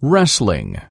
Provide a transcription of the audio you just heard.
wrestling.